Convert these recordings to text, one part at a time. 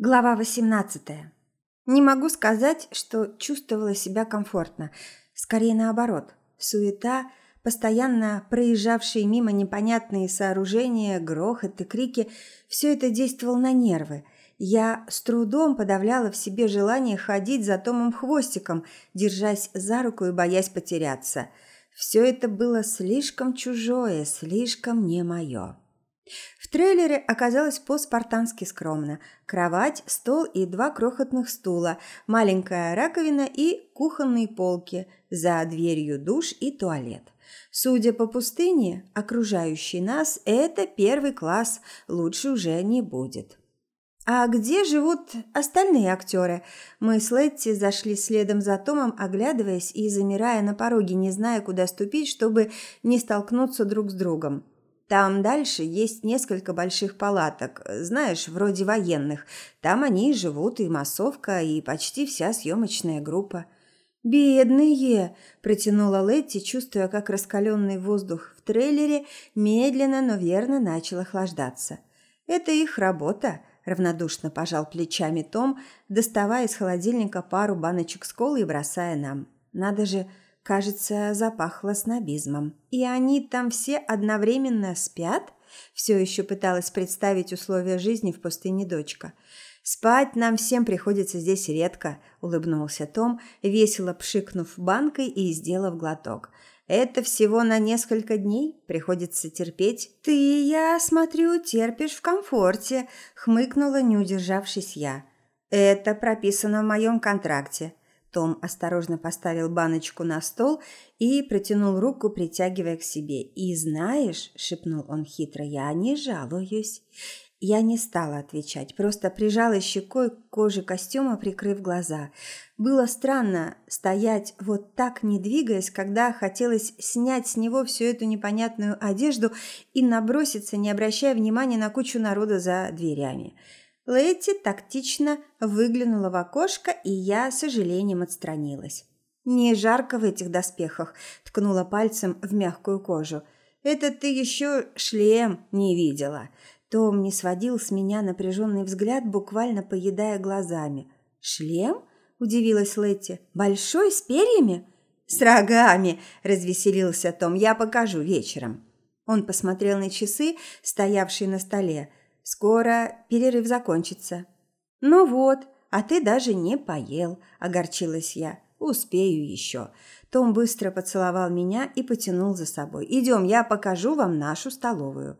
Глава 18. Не могу сказать, что чувствовала себя комфортно. Скорее наоборот. Суета, постоянно проезжавшие мимо непонятные сооружения, грохот и крики – все это действовало на нервы. Я с трудом подавляла в себе желание ходить за Томом хвостиком, держась за руку и боясь потеряться. Все это было слишком чужое, слишком не мое. В трейлере оказалось по-спартански скромно. Кровать, стол и два крохотных стула, маленькая раковина и кухонные полки, за дверью душ и туалет. Судя по пустыне, окружающей нас, это первый класс, лучше уже не будет. «А где живут остальные актеры?» Мы с Летти зашли следом за Томом, оглядываясь и замирая на пороге, не зная, куда ступить, чтобы не столкнуться друг с другом. Там дальше есть несколько больших палаток, знаешь, вроде военных. Там они и живут, и массовка, и почти вся съемочная группа. «Бедные!» – протянула Летти, чувствуя, как раскаленный воздух в трейлере медленно, но верно начал охлаждаться. «Это их работа», – равнодушно пожал плечами Том, доставая из холодильника пару баночек с колой и бросая нам. «Надо же, Кажется, запахло снобизмом. И они там все одновременно спят? Все еще пыталась представить условия жизни в пустыне дочка. «Спать нам всем приходится здесь редко», – улыбнулся Том, весело пшикнув банкой и сделав глоток. «Это всего на несколько дней, приходится терпеть». «Ты, я смотрю, терпишь в комфорте», – хмыкнула, не удержавшись я. «Это прописано в моем контракте. Том осторожно поставил баночку на стол и протянул руку, притягивая к себе. «И знаешь», – шепнул он хитро, – «я не жалуюсь». Я не стала отвечать, просто прижала щекой к коже костюма, прикрыв глаза. Было странно стоять вот так, не двигаясь, когда хотелось снять с него всю эту непонятную одежду и наброситься, не обращая внимания на кучу народа за дверями. Лэти тактично выглянула в окошко, и я с сожалением отстранилась. «Не жарко в этих доспехах», – ткнула пальцем в мягкую кожу. «Это ты еще шлем не видела». Том не сводил с меня напряженный взгляд, буквально поедая глазами. «Шлем?» – удивилась Лэти. «Большой, с перьями?» «С рогами!» – развеселился Том. «Я покажу вечером». Он посмотрел на часы, стоявшие на столе. Скоро перерыв закончится. Ну вот, а ты даже не поел, огорчилась я. Успею еще. Том быстро поцеловал меня и потянул за собой. Идем, я покажу вам нашу столовую.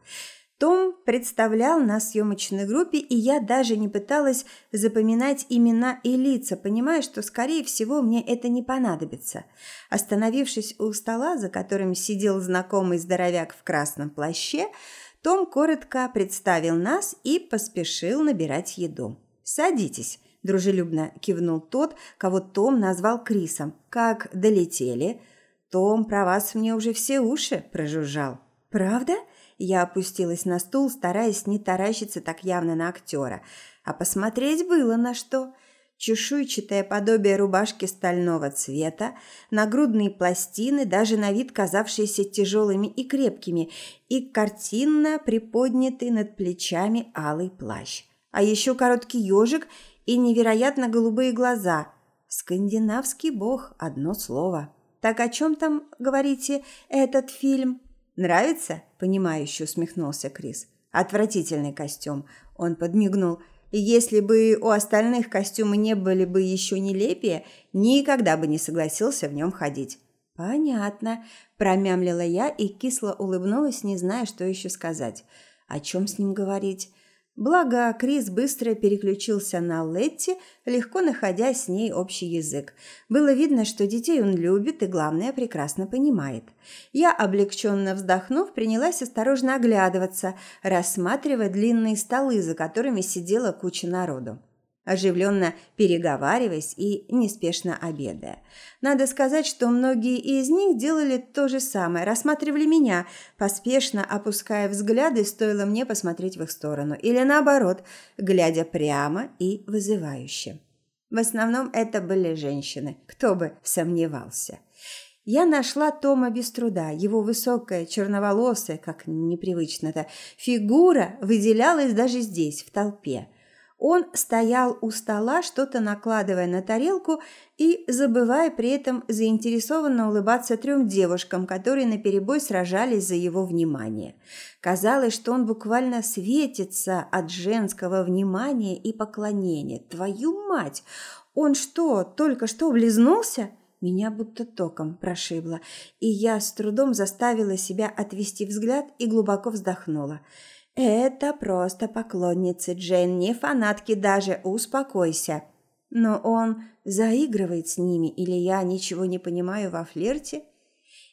Том представлял нас съемочной группе, и я даже не пыталась запоминать имена и лица, понимая, что, скорее всего, мне это не понадобится. Остановившись у стола, за которым сидел знакомый здоровяк в красном плаще, том коротко представил нас и поспешил набирать еду. «Садитесь», – дружелюбно кивнул тот, кого Том назвал Крисом. «Как долетели?» «Том, про вас мне уже все уши прожужжал». «Правда?» Я опустилась на стул, стараясь не таращиться так явно на актера. А посмотреть было на что – чешуйчатое подобие рубашки стального цвета, нагрудные пластины, даже на вид казавшиеся тяжелыми и крепкими, и картинно приподнятый над плечами алый плащ. А еще короткий ежик и невероятно голубые глаза. Скандинавский бог, одно слово. Так о чем там, говорите, этот фильм? Нравится? Понимающе усмехнулся Крис. Отвратительный костюм. Он подмигнул – и если бы у остальных костюмы не были бы еще нелепее, никогда бы не согласился в нем ходить. «Понятно», – промямлила я и кисло улыбнулась, не зная, что еще сказать. О чем с ним говорить? Благо, Крис быстро переключился на Летти, легко находя с ней общий язык. Было видно, что детей он любит и, главное, прекрасно понимает. Я, облегченно вздохнув, принялась осторожно оглядываться, рассматривая длинные столы, за которыми сидела куча народу оживленно переговариваясь и неспешно обедая. Надо сказать, что многие из них делали то же самое, рассматривали меня, поспешно опуская взгляды, стоило мне посмотреть в их сторону, или наоборот, глядя прямо и вызывающе. В основном это были женщины, кто бы сомневался. Я нашла Тома без труда. Его высокая, черноволосая, как непривычно-то, фигура выделялась даже здесь, в толпе – Он стоял у стола, что-то накладывая на тарелку и забывая при этом заинтересованно улыбаться трем девушкам, которые наперебой сражались за его внимание. Казалось, что он буквально светится от женского внимания и поклонения. Твою мать! Он что, только что влезнулся? Меня будто током прошибло, и я с трудом заставила себя отвести взгляд и глубоко вздохнула. Это просто поклонницы, Джейн, не фанатки даже, успокойся. Но он заигрывает с ними, или я ничего не понимаю во флирте?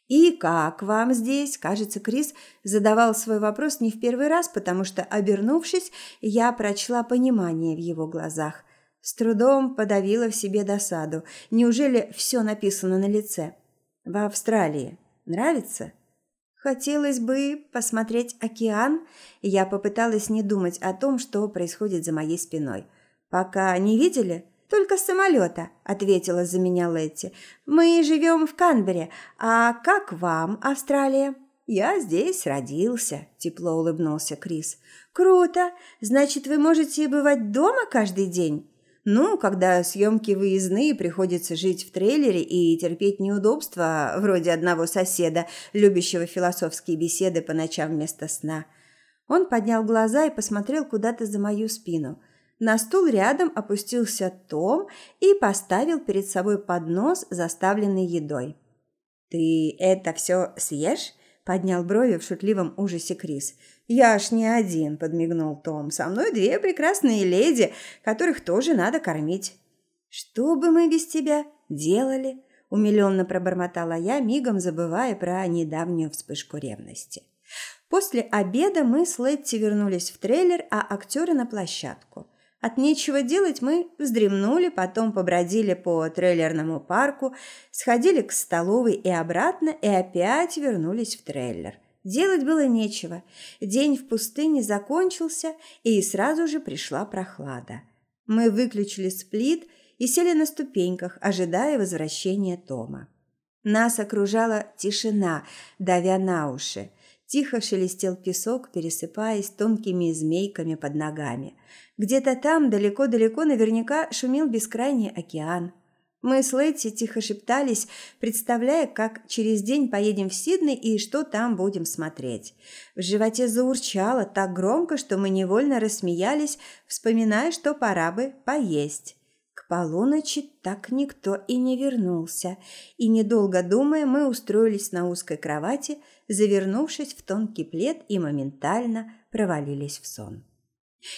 И как вам здесь? Кажется, Крис задавал свой вопрос не в первый раз, потому что, обернувшись, я прочла понимание в его глазах. С трудом подавила в себе досаду. Неужели все написано на лице? В Австралии. Нравится? Хотелось бы посмотреть океан. Я попыталась не думать о том, что происходит за моей спиной. Пока не видели? Только самолета, ответила за меня Летти. Мы живем в Канберре. А как вам, Австралия? Я здесь родился, тепло улыбнулся Крис. Круто. Значит, вы можете бывать дома каждый день? Ну, когда съемки выездные, приходится жить в трейлере и терпеть неудобства, вроде одного соседа, любящего философские беседы по ночам вместо сна. Он поднял глаза и посмотрел куда-то за мою спину. На стул рядом опустился Том и поставил перед собой поднос, заставленный едой. «Ты это все съешь?» – поднял брови в шутливом ужасе Крис – «Я ж не один», – подмигнул Том. «Со мной две прекрасные леди, которых тоже надо кормить». «Что бы мы без тебя делали?» – умиленно пробормотала я, мигом забывая про недавнюю вспышку ревности. После обеда мы с Летти вернулись в трейлер, а актеры на площадку. От нечего делать мы вздремнули, потом побродили по трейлерному парку, сходили к столовой и обратно, и опять вернулись в трейлер. Делать было нечего. День в пустыне закончился, и сразу же пришла прохлада. Мы выключили сплит и сели на ступеньках, ожидая возвращения Тома. Нас окружала тишина, давя на уши. Тихо шелестел песок, пересыпаясь тонкими змейками под ногами. Где-то там, далеко-далеко, наверняка шумел бескрайний океан. Мы с Лэти тихо шептались, представляя, как через день поедем в Сидней и что там будем смотреть. В животе заурчало так громко, что мы невольно рассмеялись, вспоминая, что пора бы поесть. К полуночи так никто и не вернулся, и, недолго думая, мы устроились на узкой кровати, завернувшись в тонкий плед и моментально провалились в сон.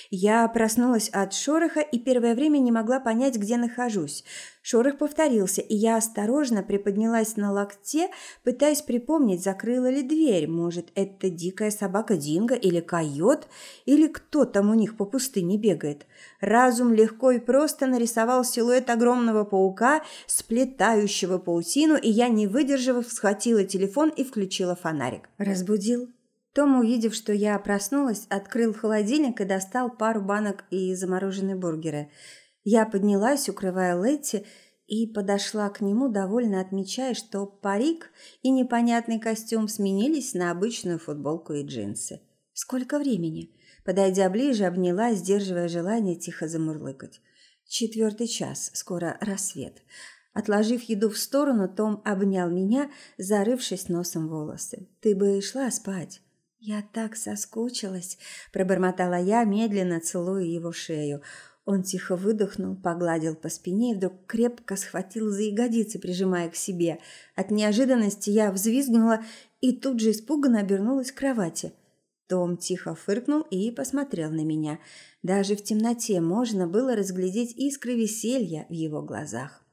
Я проснулась от шороха и первое время не могла понять, где нахожусь. Шорох повторился, и я осторожно приподнялась на локте, пытаясь припомнить, закрыла ли дверь. Может, это дикая собака Динго или койот, или кто там у них по пустыне бегает. Разум легко и просто нарисовал силуэт огромного паука, сплетающего паутину, и я, не выдержав, схватила телефон и включила фонарик. Разбудил том, увидев, что я проснулась, открыл холодильник и достал пару банок и замороженные бургеры. Я поднялась, укрывая Летти, и подошла к нему, довольно отмечая, что парик и непонятный костюм сменились на обычную футболку и джинсы. «Сколько времени?» Подойдя ближе, обняла, сдерживая желание тихо замурлыкать. «Четвертый час, скоро рассвет». Отложив еду в сторону, Том обнял меня, зарывшись носом в волосы. «Ты бы шла спать». «Я так соскучилась», – пробормотала я, медленно целуя его шею. Он тихо выдохнул, погладил по спине и вдруг крепко схватил за ягодицы, прижимая к себе. От неожиданности я взвизгнула и тут же испуганно обернулась к кровати. Том тихо фыркнул и посмотрел на меня. Даже в темноте можно было разглядеть искры веселья в его глазах.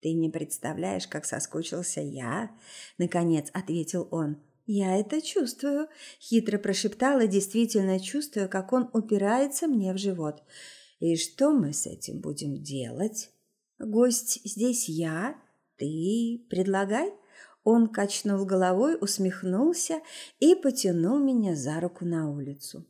«Ты не представляешь, как соскучился я?» – наконец ответил он. «Я это чувствую», – хитро прошептала, действительно чувствуя, как он упирается мне в живот. «И что мы с этим будем делать?» «Гость здесь я, ты предлагай». Он качнул головой, усмехнулся и потянул меня за руку на улицу.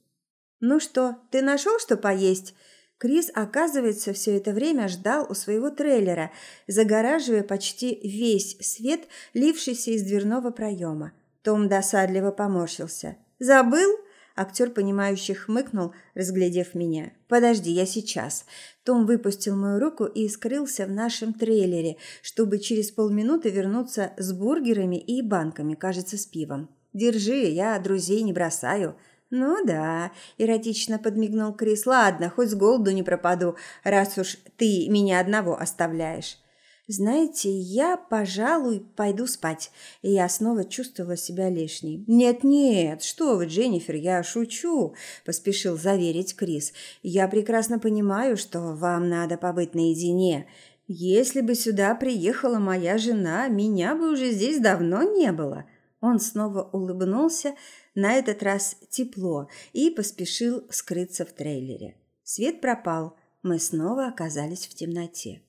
«Ну что, ты нашел, что поесть?» Крис, оказывается, все это время ждал у своего трейлера, загораживая почти весь свет, лившийся из дверного проема. Том досадливо поморщился. «Забыл? Актер, понимающий, хмыкнул, разглядев меня. «Подожди, я сейчас». Том выпустил мою руку и скрылся в нашем трейлере, чтобы через полминуты вернуться с бургерами и банками, кажется, с пивом. «Держи, я друзей не бросаю». «Ну да», – эротично подмигнул Крис. «Ладно, хоть с голоду не пропаду, раз уж ты меня одного оставляешь». «Знаете, я, пожалуй, пойду спать». И я снова чувствовала себя лишней. «Нет-нет, что вы, Дженнифер, я шучу», – поспешил заверить Крис. «Я прекрасно понимаю, что вам надо побыть наедине. Если бы сюда приехала моя жена, меня бы уже здесь давно не было». Он снова улыбнулся, на этот раз тепло, и поспешил скрыться в трейлере. Свет пропал, мы снова оказались в темноте.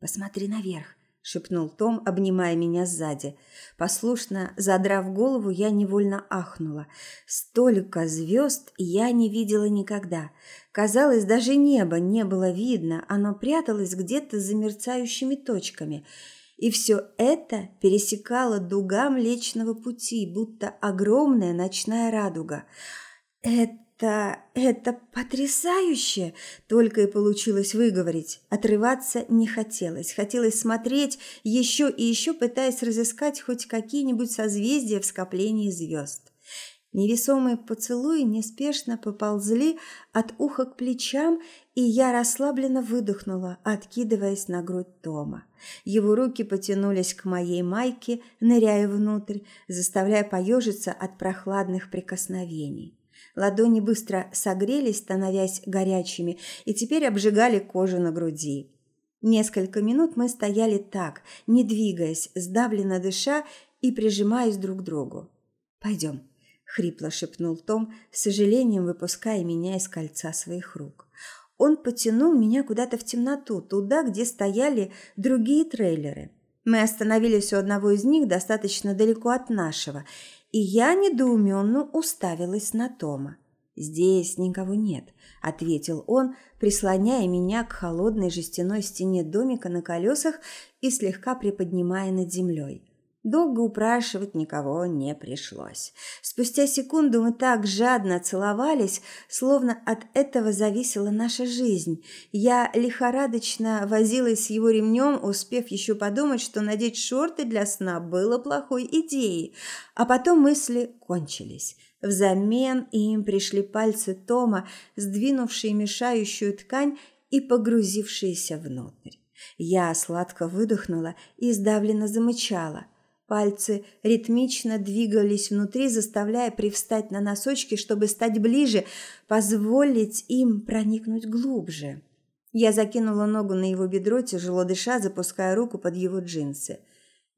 «Посмотри наверх», – шепнул Том, обнимая меня сзади. Послушно задрав голову, я невольно ахнула. Столько звезд я не видела никогда. Казалось, даже небо не было видно, оно пряталось где-то за мерцающими точками. И все это пересекало дуга Млечного Пути, будто огромная ночная радуга. Это «Это... это потрясающе!» Только и получилось выговорить. Отрываться не хотелось. Хотелось смотреть еще и еще, пытаясь разыскать хоть какие-нибудь созвездия в скоплении звезд. Невесомые поцелуи неспешно поползли от уха к плечам, и я расслабленно выдохнула, откидываясь на грудь Тома. Его руки потянулись к моей майке, ныряя внутрь, заставляя поежиться от прохладных прикосновений. Ладони быстро согрелись, становясь горячими, и теперь обжигали кожу на груди. Несколько минут мы стояли так, не двигаясь, сдавленно дыша и прижимаясь друг к другу. «Пойдем», – хрипло шепнул Том, с сожалением выпуская меня из кольца своих рук. Он потянул меня куда-то в темноту, туда, где стояли другие трейлеры. Мы остановились у одного из них достаточно далеко от нашего – и я недоуменно уставилась на Тома. «Здесь никого нет», – ответил он, прислоняя меня к холодной жестяной стене домика на колесах и слегка приподнимая над землей. Долго упрашивать никого не пришлось. Спустя секунду мы так жадно целовались, словно от этого зависела наша жизнь. Я лихорадочно возилась с его ремнем, успев еще подумать, что надеть шорты для сна было плохой идеей. А потом мысли кончились. Взамен им пришли пальцы Тома, сдвинувшие мешающую ткань и погрузившиеся внутрь. Я сладко выдохнула и сдавленно замычала – Пальцы ритмично двигались внутри, заставляя привстать на носочки, чтобы стать ближе, позволить им проникнуть глубже. Я закинула ногу на его бедро, тяжело дыша, запуская руку под его джинсы.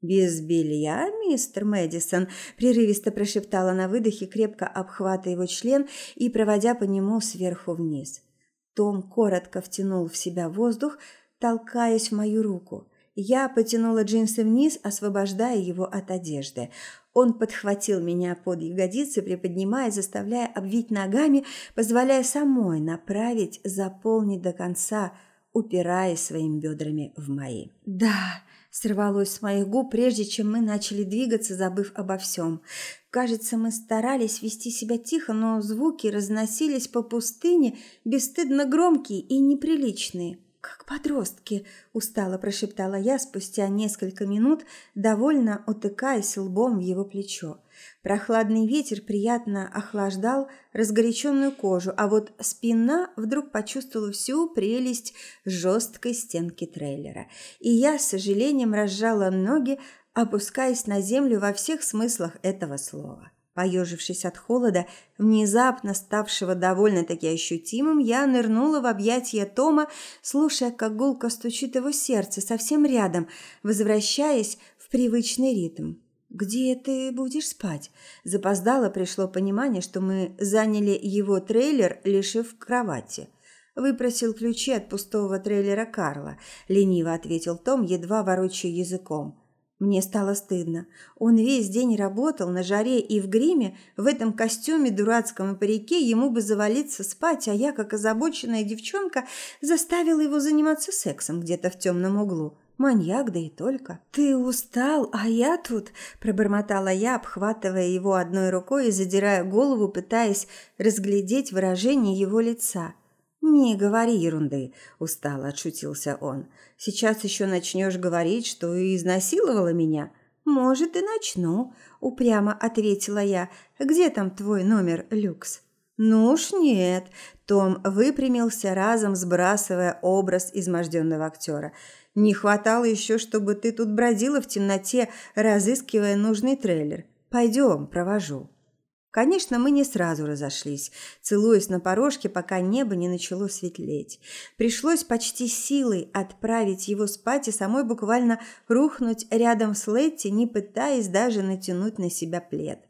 «Без белья, мистер Мэдисон?» – прерывисто прошептала на выдохе, крепко обхватывая его член и проводя по нему сверху вниз. Том коротко втянул в себя воздух, толкаясь в мою руку. Я потянула джинсы вниз, освобождая его от одежды. Он подхватил меня под ягодицы, приподнимая, заставляя обвить ногами, позволяя самой направить, заполнить до конца, упираясь своими бедрами в мои. «Да!» – сорвалось с моих губ, прежде чем мы начали двигаться, забыв обо всем. Кажется, мы старались вести себя тихо, но звуки разносились по пустыне, бесстыдно громкие и неприличные – «Как подростки!» – устало прошептала я спустя несколько минут, довольно утыкаясь лбом в его плечо. Прохладный ветер приятно охлаждал разгоряченную кожу, а вот спина вдруг почувствовала всю прелесть жесткой стенки трейлера. И я с сожалением разжала ноги, опускаясь на землю во всех смыслах этого слова. Поежившись от холода, внезапно ставшего довольно-таки ощутимым, я нырнула в объятия Тома, слушая, как гулко стучит его сердце совсем рядом, возвращаясь в привычный ритм. «Где ты будешь спать?» Запоздало пришло понимание, что мы заняли его трейлер, лишив кровати. Выпросил ключи от пустого трейлера Карла, лениво ответил Том, едва ворочая языком. Мне стало стыдно. Он весь день работал на жаре и в гриме, в этом костюме дурацком и парике ему бы завалиться спать, а я, как озабоченная девчонка, заставила его заниматься сексом где-то в темном углу. Маньяк, да и только. Ты устал, а я тут, пробормотала я, обхватывая его одной рукой и задирая голову, пытаясь разглядеть выражение его лица. Не говори ерунды, устало отшутился он. Сейчас еще начнешь говорить, что изнасиловала меня. Может, и начну, упрямо ответила я. Где там твой номер люкс? Ну уж нет. Том выпрямился разом, сбрасывая образ изможденного актера. Не хватало еще, чтобы ты тут бродила в темноте, разыскивая нужный трейлер. Пойдем, провожу. Конечно, мы не сразу разошлись, целуясь на порожке, пока небо не начало светлеть. Пришлось почти силой отправить его спать и самой буквально рухнуть рядом с Летти, не пытаясь даже натянуть на себя плед.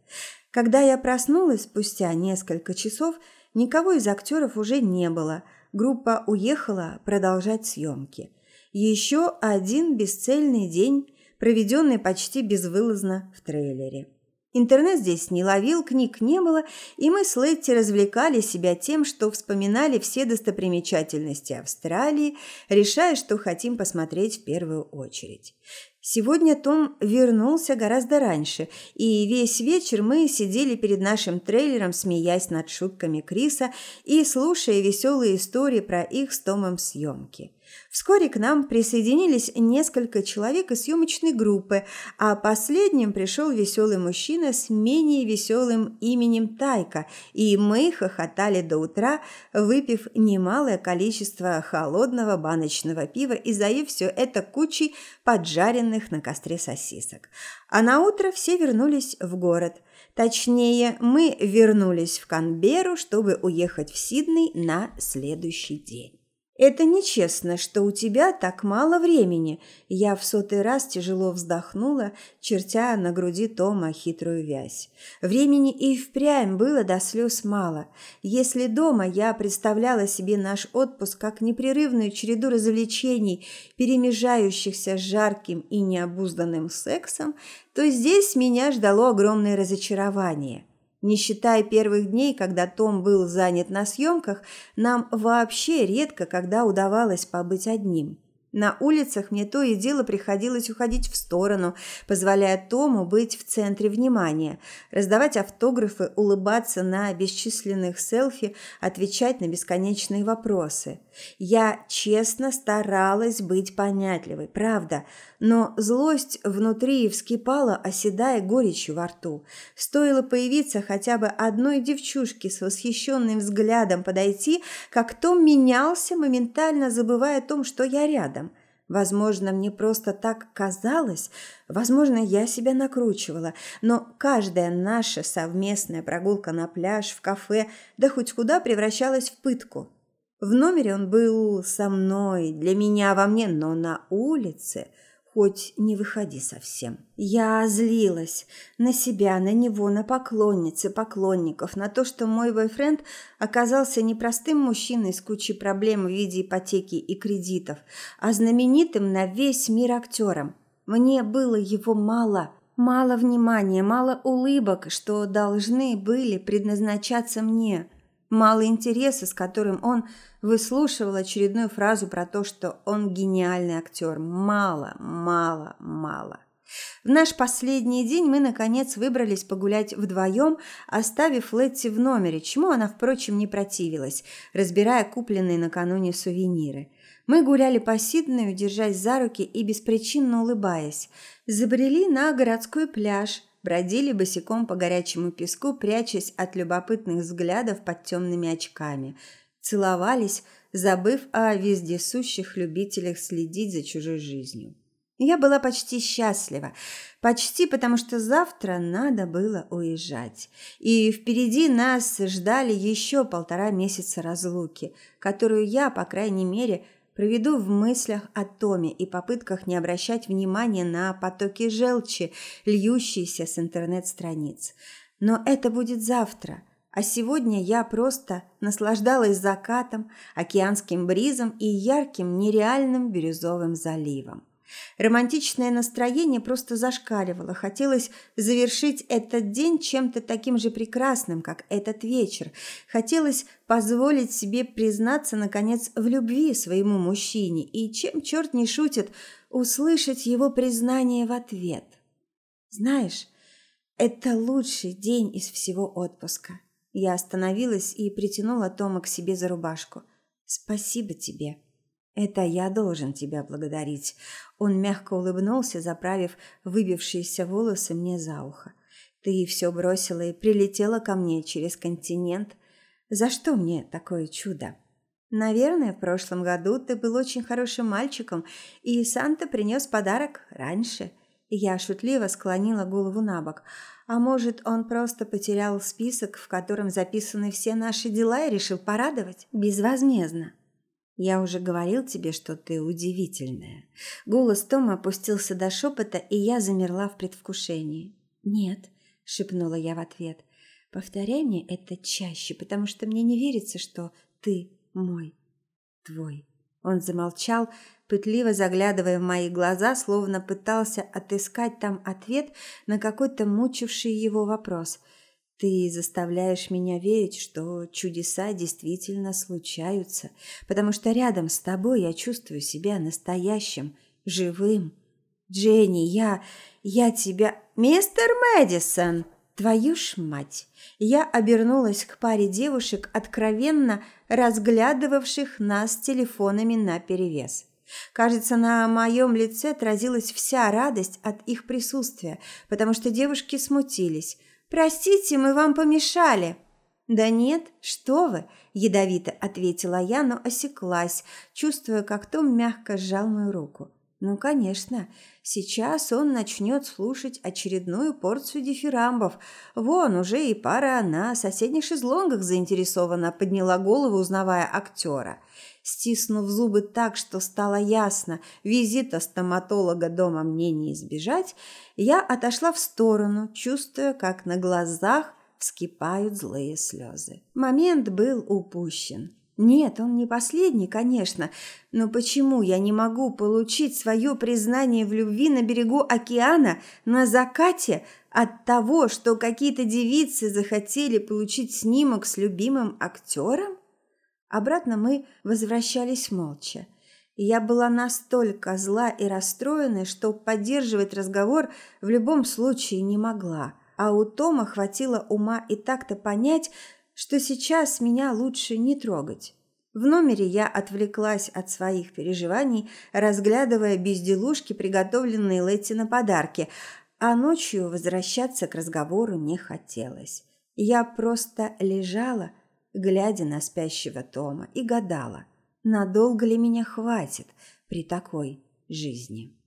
Когда я проснулась спустя несколько часов, никого из актеров уже не было. Группа уехала продолжать съемки. Еще один бесцельный день, проведенный почти безвылазно в трейлере. Интернет здесь не ловил, книг не было, и мы с Летти развлекали себя тем, что вспоминали все достопримечательности Австралии, решая, что хотим посмотреть в первую очередь. Сегодня Том вернулся гораздо раньше, и весь вечер мы сидели перед нашим трейлером, смеясь над шутками Криса и слушая веселые истории про их с Томом съемки. Вскоре к нам присоединились несколько человек из съемочной группы, а последним пришел веселый мужчина с менее веселым именем Тайка, и мы хохотали до утра, выпив немалое количество холодного баночного пива и заев все это кучей поджаренных на костре сосисок. А на утро все вернулись в город. Точнее, мы вернулись в Канберу, чтобы уехать в Сидней на следующий день. Это нечестно, что у тебя так мало времени. Я в сотый раз тяжело вздохнула, чертя на груди Тома хитрую вязь. Времени и впрямь было до слез мало. Если дома я представляла себе наш отпуск как непрерывную череду развлечений, перемежающихся с жарким и необузданным сексом, то здесь меня ждало огромное разочарование. Не считая первых дней, когда Том был занят на съемках, нам вообще редко когда удавалось побыть одним. На улицах мне то и дело приходилось уходить в сторону, позволяя Тому быть в центре внимания, раздавать автографы, улыбаться на бесчисленных селфи, отвечать на бесконечные вопросы. Я честно старалась быть понятливой, правда, но злость внутри вскипала, оседая горечью во рту. Стоило появиться хотя бы одной девчушке с восхищенным взглядом подойти, как Том менялся, моментально забывая о том, что я рядом. Возможно, мне просто так казалось, возможно, я себя накручивала, но каждая наша совместная прогулка на пляж, в кафе, да хоть куда превращалась в пытку. В номере он был со мной, для меня во мне, но на улице – хоть не выходи совсем. Я злилась на себя, на него, на поклонницы, поклонников, на то, что мой бойфренд оказался не простым мужчиной с кучей проблем в виде ипотеки и кредитов, а знаменитым на весь мир актером. Мне было его мало, мало внимания, мало улыбок, что должны были предназначаться мне – Мало интереса, с которым он выслушивал очередную фразу про то, что он гениальный актер. Мало, мало, мало. В наш последний день мы, наконец, выбрались погулять вдвоем, оставив Летти в номере, чему она, впрочем, не противилась, разбирая купленные накануне сувениры. Мы гуляли по Сиднею, держась за руки и беспричинно улыбаясь. Забрели на городской пляж – бродили босиком по горячему песку, прячась от любопытных взглядов под темными очками, целовались, забыв о вездесущих любителях следить за чужой жизнью. Я была почти счастлива, почти потому что завтра надо было уезжать. И впереди нас ждали еще полтора месяца разлуки, которую я, по крайней мере, Проведу в мыслях о Томе и попытках не обращать внимания на потоки желчи, льющиеся с интернет-страниц. Но это будет завтра. А сегодня я просто наслаждалась закатом, океанским бризом и ярким нереальным бирюзовым заливом. Романтичное настроение просто зашкаливало. Хотелось завершить этот день чем-то таким же прекрасным, как этот вечер. Хотелось позволить себе признаться, наконец, в любви своему мужчине. И чем черт не шутит, услышать его признание в ответ. Знаешь, это лучший день из всего отпуска. Я остановилась и притянула Тома к себе за рубашку. Спасибо тебе. Это я должен тебя благодарить. Он мягко улыбнулся, заправив выбившиеся волосы мне за ухо. Ты все бросила и прилетела ко мне через континент. За что мне такое чудо? Наверное, в прошлом году ты был очень хорошим мальчиком, и Санта принес подарок раньше. Я шутливо склонила голову на бок. А может, он просто потерял список, в котором записаны все наши дела и решил порадовать безвозмездно. Я уже говорил тебе, что ты удивительная. Голос Тома опустился до шепота, и я замерла в предвкушении. Нет, шепнула я в ответ. Повторяй мне это чаще, потому что мне не верится, что ты мой, твой. Он замолчал, пытливо заглядывая в мои глаза, словно пытался отыскать там ответ на какой-то мучивший его вопрос. Ты заставляешь меня верить, что чудеса действительно случаются, потому что рядом с тобой я чувствую себя настоящим, живым. Дженни, я... я тебя... Мистер Мэдисон! Твою ж мать! Я обернулась к паре девушек, откровенно разглядывавших нас телефонами наперевес. Кажется, на моем лице отразилась вся радость от их присутствия, потому что девушки смутились. «Простите, мы вам помешали!» «Да нет, что вы!» – ядовито ответила я, но осеклась, чувствуя, как Том мягко сжал мою руку. Ну, конечно, сейчас он начнет слушать очередную порцию дифирамбов. Вон уже и пара на соседних шезлонгах заинтересованно подняла голову, узнавая актера. Стиснув зубы так, что стало ясно, визита стоматолога дома мне не избежать, я отошла в сторону, чувствуя, как на глазах вскипают злые слезы. Момент был упущен. Нет, он не последний, конечно, но почему я не могу получить свое признание в любви на берегу океана на закате от того, что какие-то девицы захотели получить снимок с любимым актером? Обратно мы возвращались молча. Я была настолько зла и расстроена, что поддерживать разговор в любом случае не могла. А у Тома хватило ума и так-то понять, что сейчас меня лучше не трогать. В номере я отвлеклась от своих переживаний, разглядывая безделушки, приготовленные Летти на подарки, а ночью возвращаться к разговору не хотелось. Я просто лежала, глядя на спящего Тома, и гадала, надолго ли меня хватит при такой жизни.